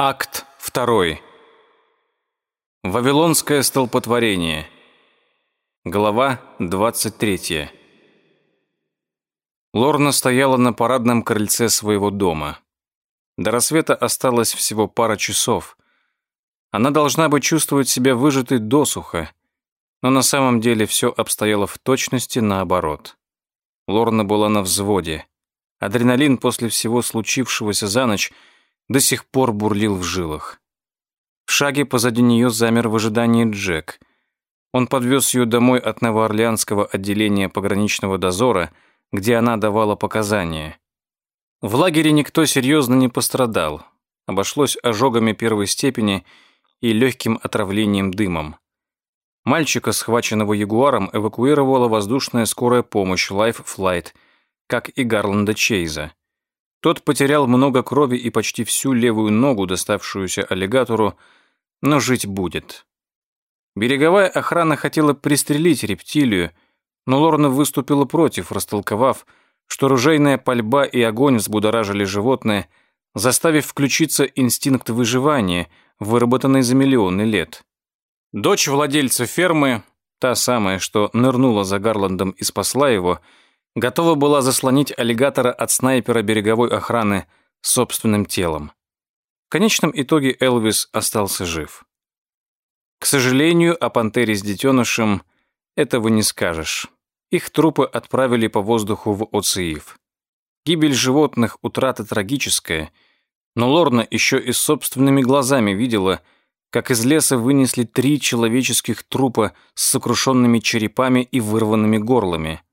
Акт 2. Вавилонское столпотворение. Глава 23. Лорна стояла на парадном крыльце своего дома. До рассвета осталось всего пара часов. Она должна бы чувствовать себя выжатой досуха, но на самом деле все обстояло в точности наоборот. Лорна была на взводе. Адреналин после всего случившегося за ночь – до сих пор бурлил в жилах. В шаге позади нее замер в ожидании Джек. Он подвез ее домой от Новоорлеанского отделения пограничного дозора, где она давала показания. В лагере никто серьезно не пострадал. Обошлось ожогами первой степени и легким отравлением дымом. Мальчика, схваченного ягуаром, эвакуировала воздушная скорая помощь Life Flight, как и Гарланда Чейза. Тот потерял много крови и почти всю левую ногу, доставшуюся аллигатору, но жить будет. Береговая охрана хотела пристрелить рептилию, но Лорна выступила против, растолковав, что ружейная пальба и огонь взбудоражили животное, заставив включиться инстинкт выживания, выработанный за миллионы лет. Дочь владельца фермы, та самая, что нырнула за Гарландом и спасла его, — готова была заслонить аллигатора от снайпера береговой охраны собственным телом. В конечном итоге Элвис остался жив. К сожалению, о пантере с детенышем этого не скажешь. Их трупы отправили по воздуху в Оциив. Гибель животных – утрата трагическая, но Лорна еще и собственными глазами видела, как из леса вынесли три человеческих трупа с сокрушенными черепами и вырванными горлами –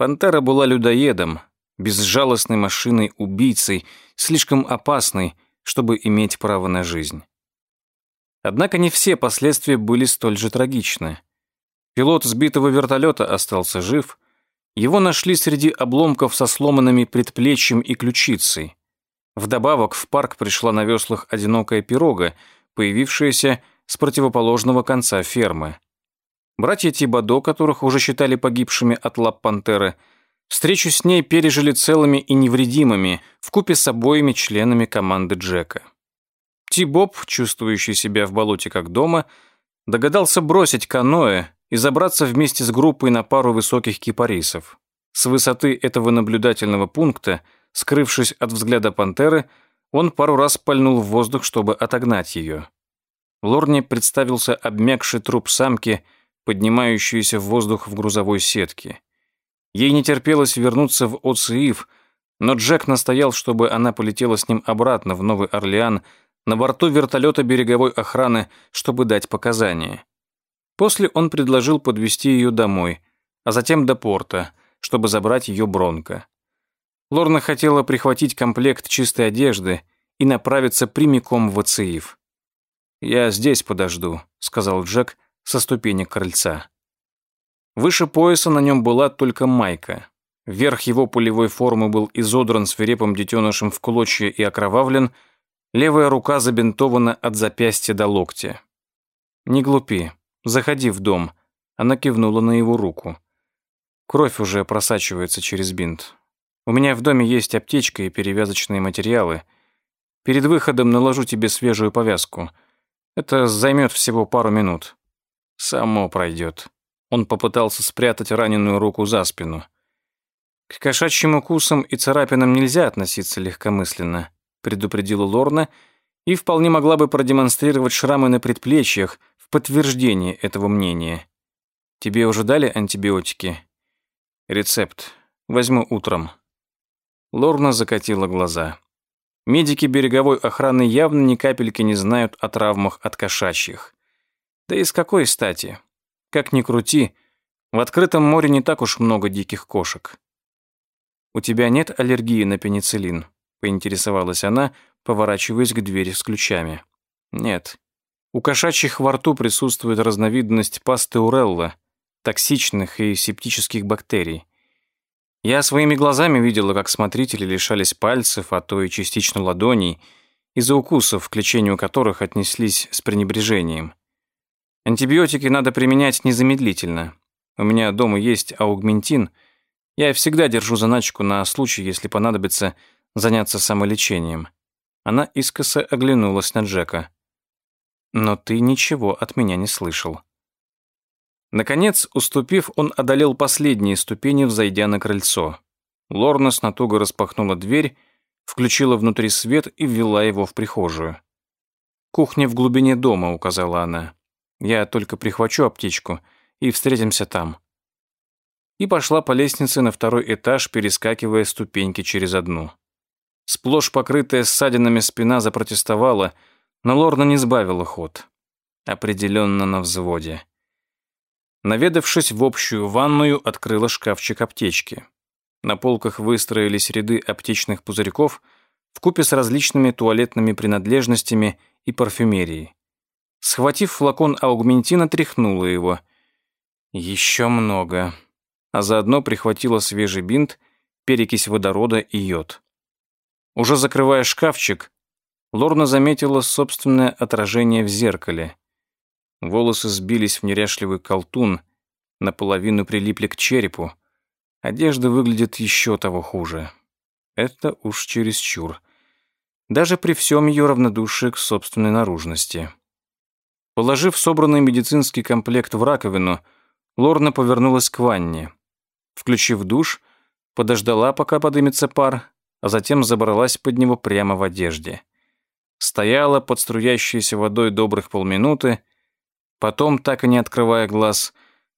Пантера была людоедом, безжалостной машиной-убийцей, слишком опасной, чтобы иметь право на жизнь. Однако не все последствия были столь же трагичны. Пилот сбитого вертолета остался жив, его нашли среди обломков со сломанными предплечьем и ключицей. Вдобавок в парк пришла на веслах одинокая пирога, появившаяся с противоположного конца фермы. Братья Тибадо, которых уже считали погибшими от лап пантеры, встречу с ней пережили целыми и невредимыми, вкупе с обоими членами команды Джека. Тибоб, чувствующий себя в болоте как дома, догадался бросить каноэ и забраться вместе с группой на пару высоких кипарисов. С высоты этого наблюдательного пункта, скрывшись от взгляда пантеры, он пару раз пальнул в воздух, чтобы отогнать ее. Лорне представился обмякший труп самки – поднимающуюся в воздух в грузовой сетке. Ей не терпелось вернуться в Оциив, но Джек настоял, чтобы она полетела с ним обратно в Новый Орлеан на борту вертолета береговой охраны, чтобы дать показания. После он предложил подвезти ее домой, а затем до порта, чтобы забрать ее Бронко. Лорна хотела прихватить комплект чистой одежды и направиться прямиком в Ациив. «Я здесь подожду», — сказал Джек, — со ступенек крыльца. Выше пояса на нем была только майка. Верх его пулевой формы был изодран свирепым детенышем в клочья и окровавлен, левая рука забинтована от запястья до локтя. «Не глупи, заходи в дом», — она кивнула на его руку. Кровь уже просачивается через бинт. У меня в доме есть аптечка и перевязочные материалы. Перед выходом наложу тебе свежую повязку. Это займет всего пару минут. Само пройдет. Он попытался спрятать раненую руку за спину. К кошачьим укусам и царапинам нельзя относиться легкомысленно, предупредила Лорна и вполне могла бы продемонстрировать шрамы на предплечьях в подтверждение этого мнения. Тебе уже дали антибиотики? Рецепт. Возьму утром. Лорна закатила глаза. Медики береговой охраны явно ни капельки не знают о травмах от кошачьих. Да и с какой стати? Как ни крути, в открытом море не так уж много диких кошек. «У тебя нет аллергии на пенициллин?» — поинтересовалась она, поворачиваясь к двери с ключами. «Нет. У кошачьих во рту присутствует разновидность пастеурелла, токсичных и септических бактерий. Я своими глазами видела, как смотрители лишались пальцев, а то и частично ладоней, из-за укусов, к лечению которых отнеслись с пренебрежением. Антибиотики надо применять незамедлительно. У меня дома есть аугментин. Я всегда держу заначку на случай, если понадобится заняться самолечением. Она искоса оглянулась на Джека. «Но ты ничего от меня не слышал». Наконец, уступив, он одолел последние ступени, взойдя на крыльцо. Лорна с натугой распахнула дверь, включила внутри свет и ввела его в прихожую. «Кухня в глубине дома», — указала она. «Я только прихвачу аптечку, и встретимся там». И пошла по лестнице на второй этаж, перескакивая ступеньки через одну. Сплошь покрытая ссадинами спина запротестовала, но Лорна не сбавила ход. Определенно на взводе. Наведавшись в общую ванную, открыла шкафчик аптечки. На полках выстроились ряды аптечных пузырьков вкупе с различными туалетными принадлежностями и парфюмерией. Схватив флакон аугментина, тряхнула его. Еще много. А заодно прихватила свежий бинт, перекись водорода и йод. Уже закрывая шкафчик, Лорна заметила собственное отражение в зеркале. Волосы сбились в неряшливый колтун, наполовину прилипли к черепу. Одежда выглядит еще того хуже. Это уж чересчур. Даже при всем ее равнодушии к собственной наружности. Положив собранный медицинский комплект в раковину, Лорна повернулась к ванне. Включив душ, подождала, пока подымется пар, а затем забралась под него прямо в одежде. Стояла под струящейся водой добрых полминуты, Потом, так и не открывая глаз,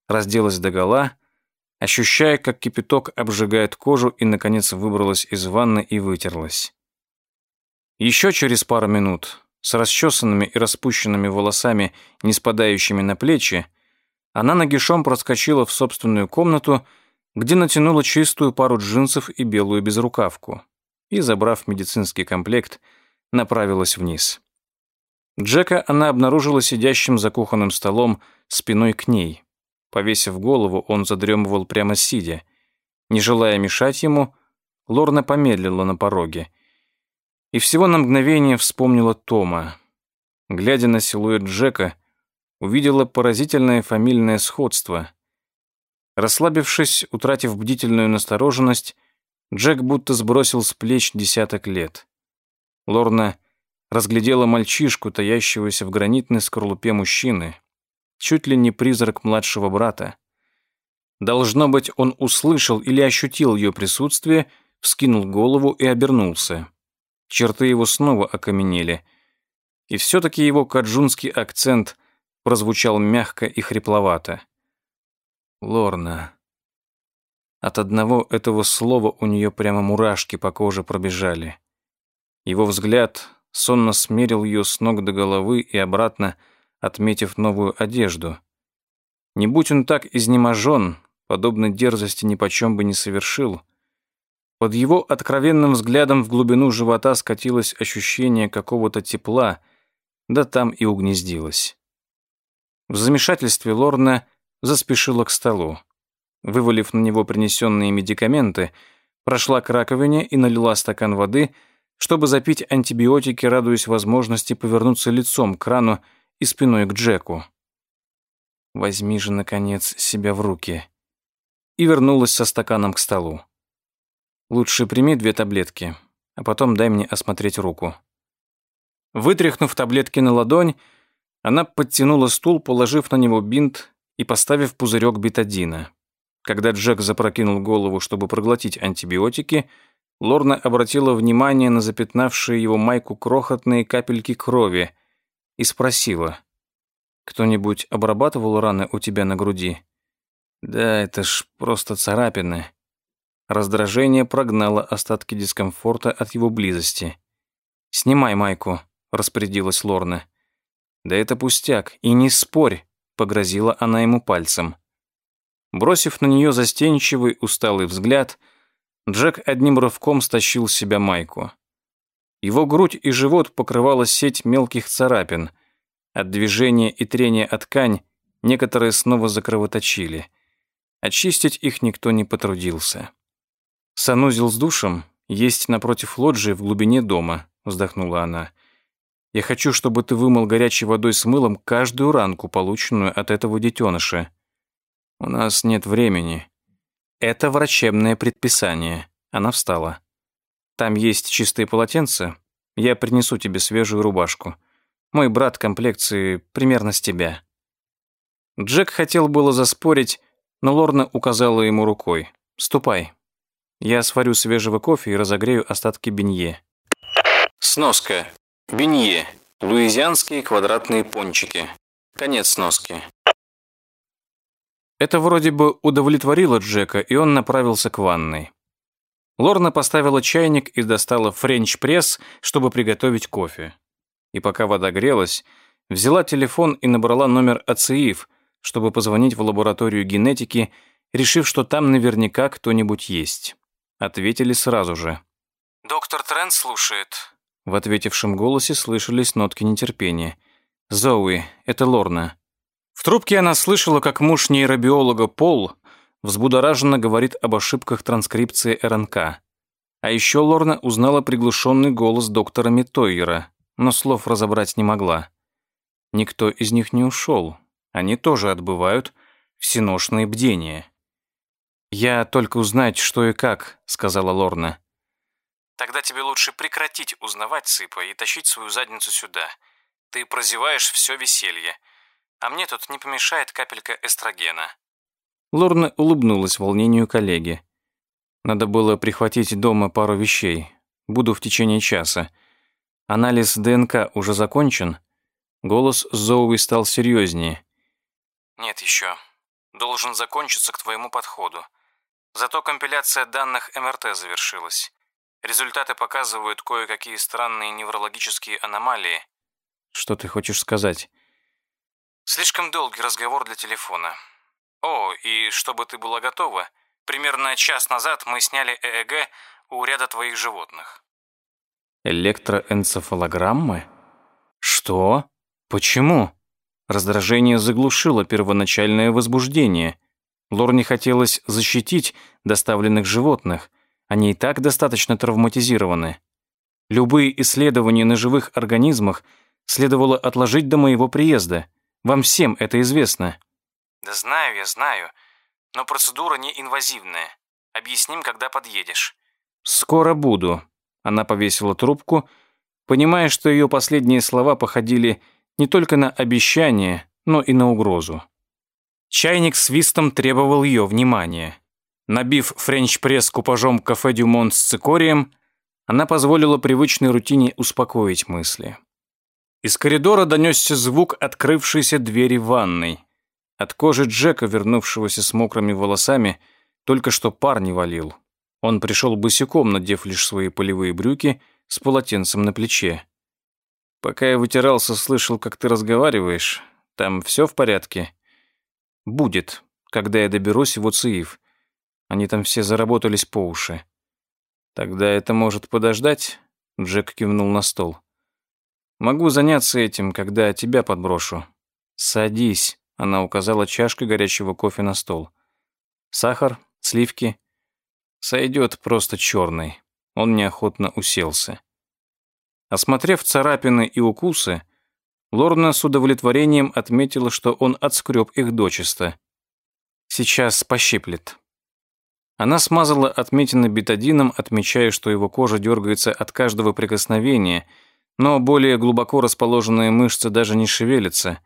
разделась догола, ощущая, как кипяток обжигает кожу и, наконец, выбралась из ванны и вытерлась. Еще через пару минут, с расчесанными и распущенными волосами, не спадающими на плечи, она нагишом проскочила в собственную комнату, где натянула чистую пару джинсов и белую безрукавку и, забрав медицинский комплект, направилась вниз. Джека она обнаружила сидящим за кухонным столом спиной к ней. Повесив голову, он задремывал прямо сидя. Не желая мешать ему, Лорна помедлила на пороге. И всего на мгновение вспомнила Тома. Глядя на силуэт Джека, увидела поразительное фамильное сходство. Расслабившись, утратив бдительную настороженность, Джек будто сбросил с плеч десяток лет. Лорна разглядела мальчишку, таящегося в гранитной скорлупе мужчины, чуть ли не призрак младшего брата. Должно быть, он услышал или ощутил ее присутствие, вскинул голову и обернулся. Черты его снова окаменели. И все-таки его каджунский акцент прозвучал мягко и хрипловато. «Лорна». От одного этого слова у нее прямо мурашки по коже пробежали. Его взгляд сонно смерил ее с ног до головы и обратно, отметив новую одежду. Не будь он так изнеможен, подобной дерзости нипочем бы не совершил. Под его откровенным взглядом в глубину живота скатилось ощущение какого-то тепла, да там и угнездилось. В замешательстве Лорна заспешила к столу. Вывалив на него принесенные медикаменты, прошла к раковине и налила стакан воды — чтобы запить антибиотики, радуясь возможности повернуться лицом к крану и спиной к Джеку. «Возьми же, наконец, себя в руки». И вернулась со стаканом к столу. «Лучше прими две таблетки, а потом дай мне осмотреть руку». Вытряхнув таблетки на ладонь, она подтянула стул, положив на него бинт и поставив пузырек бетадина. Когда Джек запрокинул голову, чтобы проглотить антибиотики, Лорна обратила внимание на запятнавшие его майку крохотные капельки крови и спросила, «Кто-нибудь обрабатывал раны у тебя на груди?» «Да, это ж просто царапины». Раздражение прогнало остатки дискомфорта от его близости. «Снимай майку», — распорядилась Лорна. «Да это пустяк, и не спорь», — погрозила она ему пальцем. Бросив на нее застенчивый, усталый взгляд — Джек одним рывком стащил с себя майку. Его грудь и живот покрывала сеть мелких царапин. От движения и трения от ткань некоторые снова закровоточили. Очистить их никто не потрудился. «Санузел с душем есть напротив лоджии в глубине дома», вздохнула она. «Я хочу, чтобы ты вымыл горячей водой с мылом каждую ранку, полученную от этого детеныша. У нас нет времени. «Это врачебное предписание». Она встала. «Там есть чистые полотенца. Я принесу тебе свежую рубашку. Мой брат комплекции примерно с тебя». Джек хотел было заспорить, но Лорна указала ему рукой. «Ступай. Я сварю свежего кофе и разогрею остатки бенье». Сноска. Бенье. Луизианские квадратные пончики. Конец сноски. Это вроде бы удовлетворило Джека, и он направился к ванной. Лорна поставила чайник и достала френч-пресс, чтобы приготовить кофе. И пока вода грелась, взяла телефон и набрала номер АЦИИФ, чтобы позвонить в лабораторию генетики, решив, что там наверняка кто-нибудь есть. Ответили сразу же. «Доктор Трент слушает». В ответившем голосе слышались нотки нетерпения. «Зоуи, это Лорна. В трубке она слышала, как муж нейробиолога Пол взбудораженно говорит об ошибках транскрипции РНК. А еще Лорна узнала приглушенный голос доктора Митойера, но слов разобрать не могла. Никто из них не ушел. Они тоже отбывают всеношные бдения. «Я только узнать, что и как», — сказала Лорна. «Тогда тебе лучше прекратить узнавать, Сыпа, и тащить свою задницу сюда. Ты прозеваешь все веселье а мне тут не помешает капелька эстрогена». Лорна улыбнулась волнению коллеги. «Надо было прихватить дома пару вещей. Буду в течение часа. Анализ ДНК уже закончен?» Голос Зоуи стал серьезнее. «Нет еще. Должен закончиться к твоему подходу. Зато компиляция данных МРТ завершилась. Результаты показывают кое-какие странные неврологические аномалии». «Что ты хочешь сказать?» Слишком долгий разговор для телефона. О, и чтобы ты была готова, примерно час назад мы сняли ЭЭГ у ряда твоих животных. Электроэнцефалограммы? Что? Почему? Раздражение заглушило первоначальное возбуждение. Лорне хотелось защитить доставленных животных. Они и так достаточно травматизированы. Любые исследования на живых организмах следовало отложить до моего приезда. Вам всем это известно». «Да знаю я, знаю. Но процедура не инвазивная. Объясним, когда подъедешь». «Скоро буду». Она повесила трубку, понимая, что ее последние слова походили не только на обещание, но и на угрозу. Чайник свистом требовал ее внимания. Набив френч-пресс купажом кафе «Дюмон» с цикорием, она позволила привычной рутине успокоить мысли. Из коридора донесся звук открывшейся двери ванной. От кожи Джека, вернувшегося с мокрыми волосами, только что пар не валил. Он пришел босиком, надев лишь свои полевые брюки с полотенцем на плече. «Пока я вытирался, слышал, как ты разговариваешь. Там все в порядке?» «Будет, когда я доберусь в УЦИИФ. Они там все заработались по уши». «Тогда это может подождать?» Джек кивнул на стол. Могу заняться этим, когда тебя подброшу. Садись, она указала чашкой горячего кофе на стол. Сахар, сливки. Сойдет просто черный. Он неохотно уселся. Осмотрев царапины и укусы, Лорна с удовлетворением отметила, что он отскреб их дочисто. Сейчас пощиплет. Она смазала отметины бетадином, отмечая, что его кожа дергается от каждого прикосновения – но более глубоко расположенные мышцы даже не шевелятся,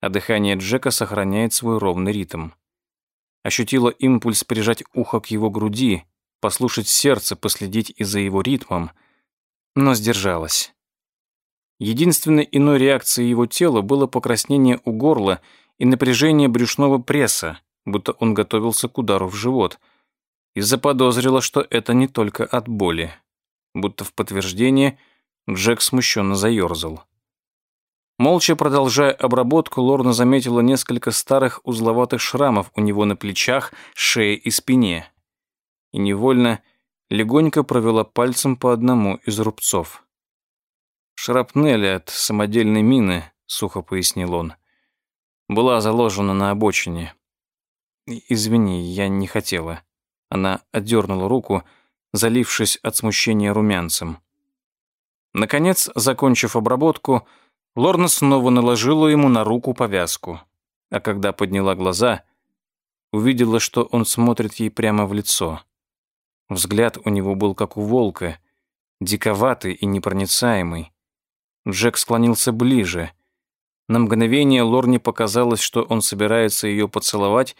а дыхание Джека сохраняет свой ровный ритм. Ощутила импульс прижать ухо к его груди, послушать сердце, последить и за его ритмом, но сдержалась. Единственной иной реакцией его тела было покраснение у горла и напряжение брюшного пресса, будто он готовился к удару в живот, и заподозрила, что это не только от боли. Будто в подтверждение – Джек смущенно заерзал. Молча продолжая обработку, Лорна заметила несколько старых узловатых шрамов у него на плечах, шее и спине. И невольно легонько провела пальцем по одному из рубцов. «Шрапнель от самодельной мины», — сухо пояснил он. «Была заложена на обочине». «Извини, я не хотела». Она отдернула руку, залившись от смущения румянцем. Наконец, закончив обработку, Лорна снова наложила ему на руку повязку. А когда подняла глаза, увидела, что он смотрит ей прямо в лицо. Взгляд у него был как у волка, диковатый и непроницаемый. Джек склонился ближе. На мгновение Лорне показалось, что он собирается ее поцеловать,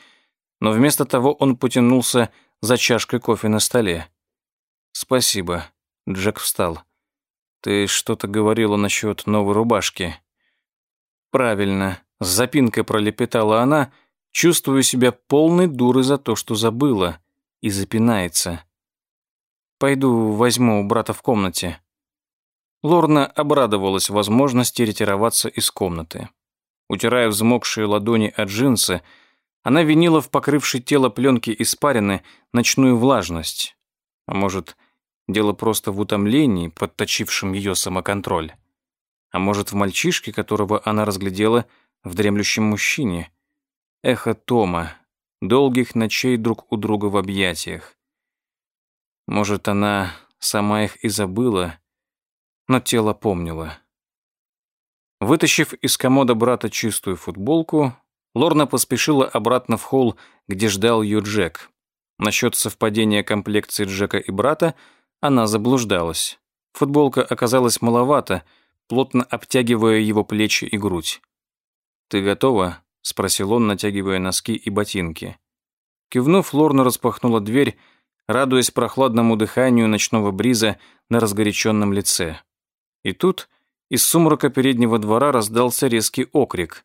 но вместо того он потянулся за чашкой кофе на столе. «Спасибо», — Джек встал. «Ты что-то говорила насчет новой рубашки». «Правильно», — с запинкой пролепетала она, чувствуя себя полной дурой за то, что забыла, и запинается. «Пойду возьму у брата в комнате». Лорна обрадовалась возможности ретироваться из комнаты. Утирая взмокшие ладони от джинсы, она винила в покрывшей тело пленки испарины ночную влажность. А может, дело просто в утомлении, подточившем ее самоконтроль. А может, в мальчишке, которого она разглядела в дремлющем мужчине. Эхо Тома, долгих ночей друг у друга в объятиях. Может, она сама их и забыла, но тело помнило. Вытащив из комода брата чистую футболку, Лорна поспешила обратно в холл, где ждал ее Джек. Насчет совпадения комплекции Джека и брата она заблуждалась. Футболка оказалась маловато, плотно обтягивая его плечи и грудь. «Ты готова?» — спросил он, натягивая носки и ботинки. Кивнув, Лорна распахнула дверь, радуясь прохладному дыханию ночного бриза на разгоряченном лице. И тут из сумрака переднего двора раздался резкий окрик.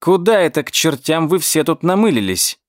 «Куда это к чертям вы все тут намылились?»